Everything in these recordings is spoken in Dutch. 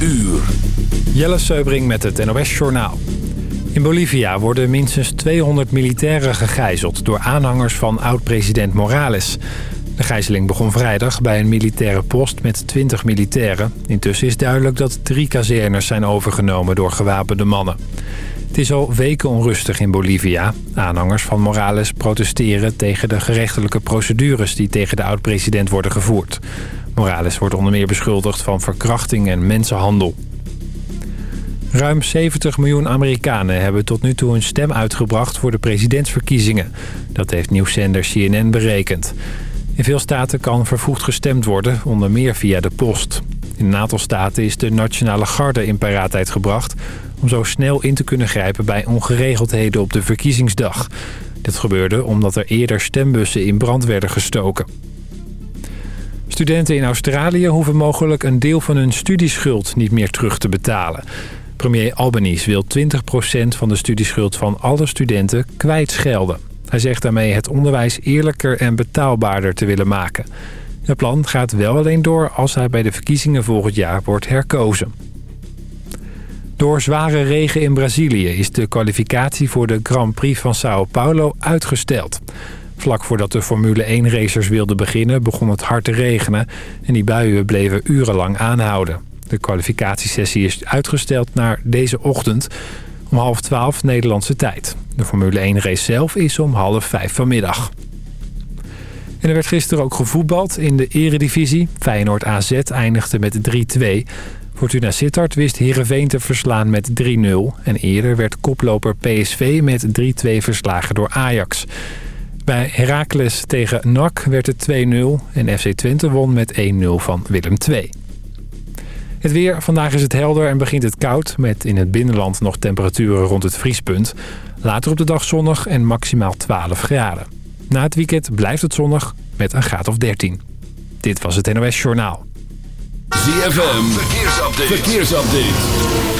uur. Jelle Seubring met het NOS Journaal. In Bolivia worden minstens 200 militairen gegijzeld... door aanhangers van oud-president Morales. De gijzeling begon vrijdag bij een militaire post met 20 militairen. Intussen is duidelijk dat drie kazernes zijn overgenomen door gewapende mannen. Het is al weken onrustig in Bolivia. Aanhangers van Morales protesteren tegen de gerechtelijke procedures... die tegen de oud-president worden gevoerd. Morales wordt onder meer beschuldigd van verkrachting en mensenhandel. Ruim 70 miljoen Amerikanen hebben tot nu toe een stem uitgebracht voor de presidentsverkiezingen. Dat heeft nieuwszender CNN berekend. In veel staten kan vervoegd gestemd worden, onder meer via de post. In een aantal staten is de Nationale Garde in paraatheid gebracht... om zo snel in te kunnen grijpen bij ongeregeldheden op de verkiezingsdag. Dit gebeurde omdat er eerder stembussen in brand werden gestoken. Studenten in Australië hoeven mogelijk een deel van hun studieschuld niet meer terug te betalen. Premier Albanese wil 20% van de studieschuld van alle studenten kwijtschelden. Hij zegt daarmee het onderwijs eerlijker en betaalbaarder te willen maken. Het plan gaat wel alleen door als hij bij de verkiezingen volgend jaar wordt herkozen. Door zware regen in Brazilië is de kwalificatie voor de Grand Prix van Sao Paulo uitgesteld. Vlak voordat de Formule 1-racers wilden beginnen begon het hard te regenen... en die buien bleven urenlang aanhouden. De kwalificatiesessie is uitgesteld naar deze ochtend om half twaalf Nederlandse tijd. De Formule 1-race zelf is om half vijf vanmiddag. En er werd gisteren ook gevoetbald in de eredivisie. Feyenoord AZ eindigde met 3-2. Fortuna Sittard wist Heerenveen te verslaan met 3-0. En eerder werd koploper PSV met 3-2 verslagen door Ajax. Bij Heracles tegen NAC werd het 2-0 en FC Twente won met 1-0 van Willem II. Het weer. Vandaag is het helder en begint het koud... met in het binnenland nog temperaturen rond het vriespunt. Later op de dag zonnig en maximaal 12 graden. Na het weekend blijft het zonnig met een graad of 13. Dit was het NOS Journaal. ZFM. Verkeersupdate. Verkeersupdate.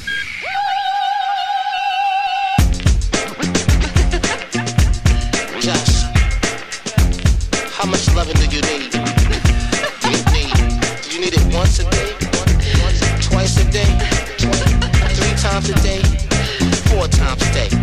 Comp State.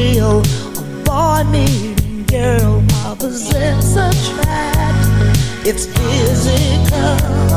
real. A boy meeting girl, opposites attract. It's physical.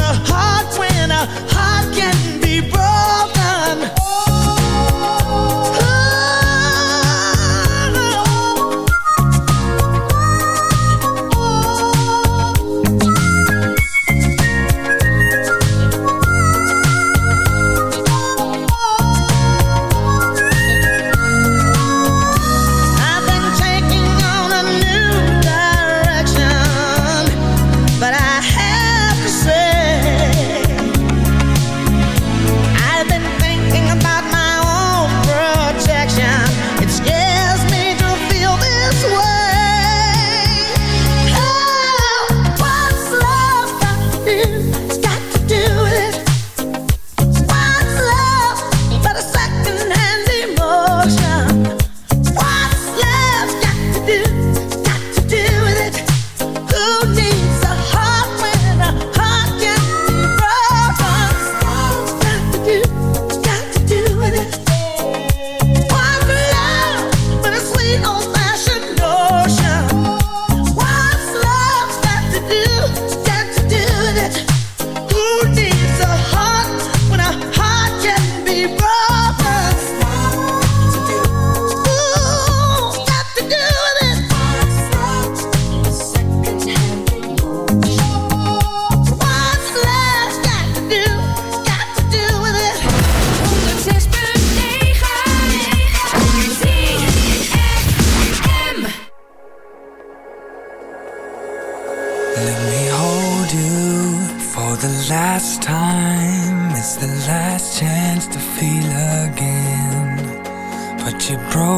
A heart when a heart can be broken.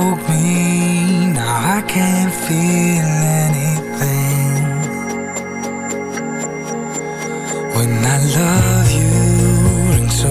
broke me, now I can't feel anything. When I love you, and so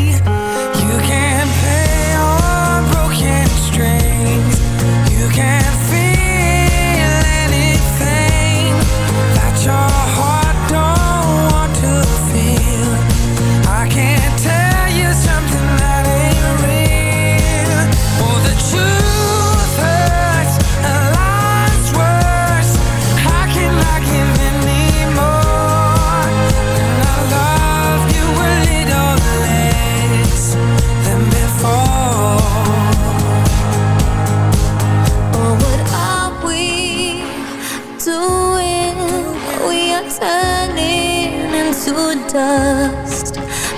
dust,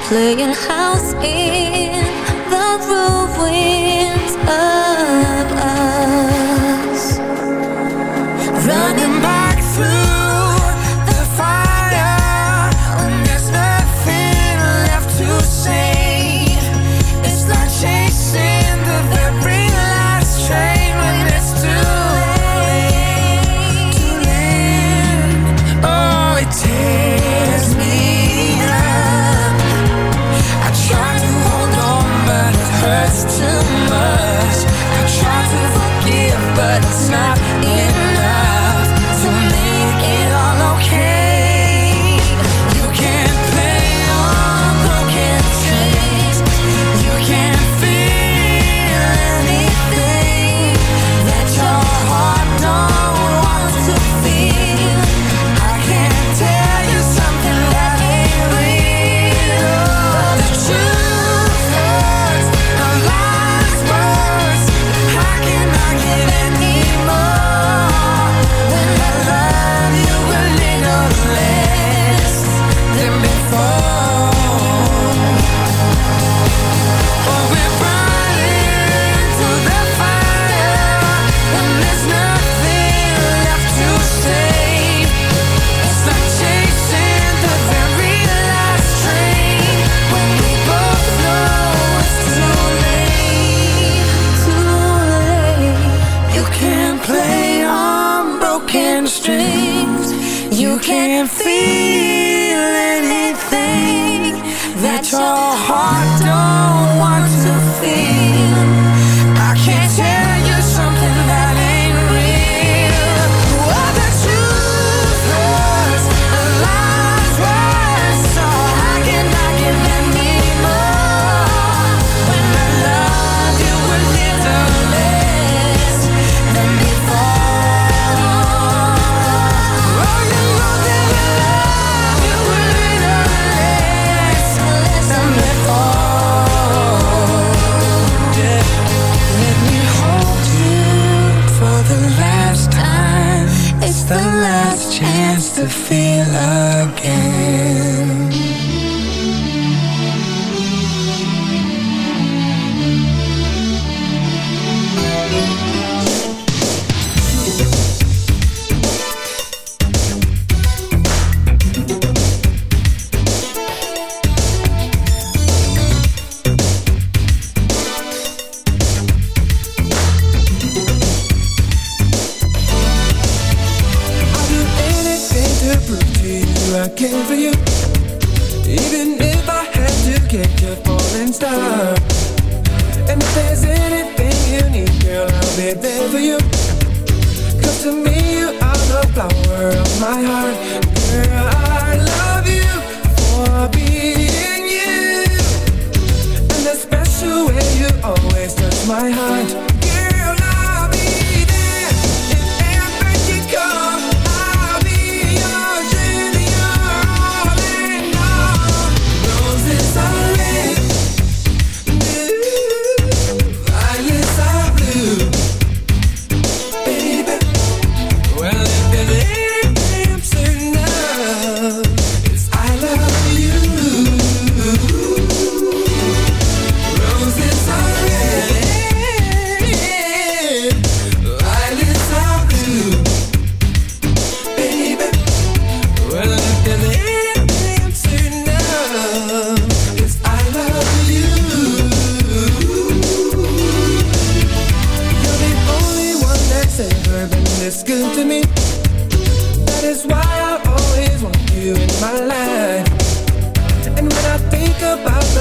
playing house in the room to feel again.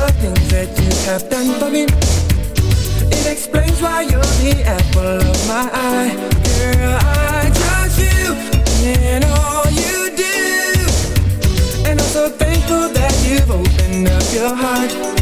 the things that you have done for me. It explains why you're the apple of my eye. Girl, I trust you in all you do. And I'm so thankful that you've opened up your heart.